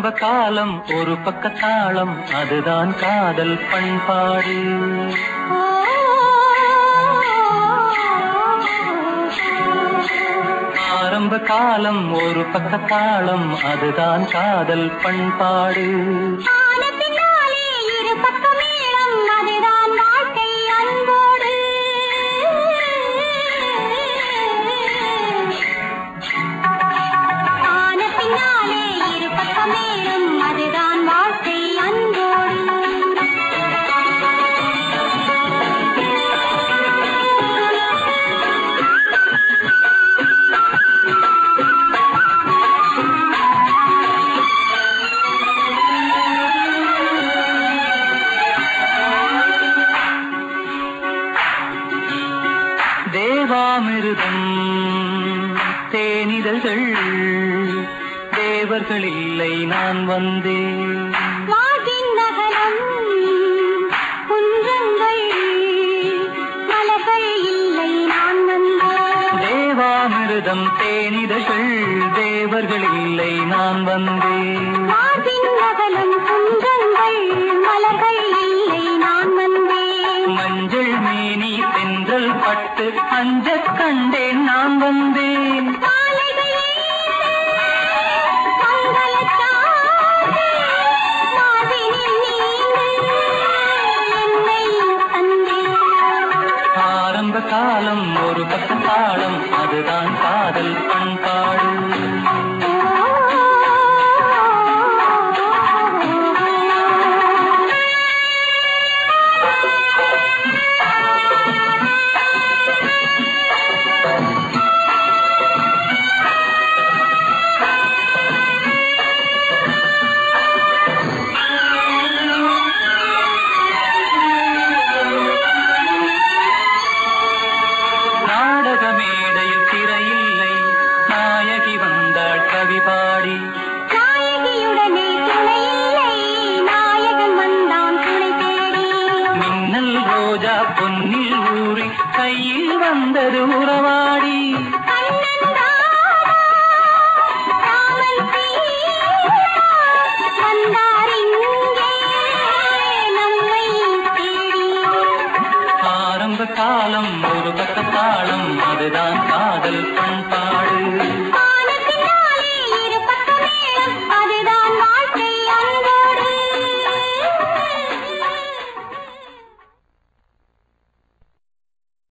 ஆரம்ப காலம் ஒரு பக்க அதுதான் காதல் பண்பாடு. ஆரம்ப காலம் ஒரு பக்க அதுதான் காதல் பண்பாடு. தேவாமிருதம் தேனிதழ்கள். தேவர்கள் இல்லை நான் வந்தேன். தேவாமிருதம் தேனிதழ்கள். தேவர்கள் இல்லை நான் வந்தேன். பட்டு அஞ்சக் கண்டேன் நான் வந்தேன். ஆரம்ப காலம் ஒரு பக்க பாடம் அதுதான் காதல். ரோஜா பொன்னில் ஊறி கையில் வந்தது உறவாடி. ஆரம்ப காலம் ஒரு பக்க தாளம் அதுதான் காதல் பண்பாடு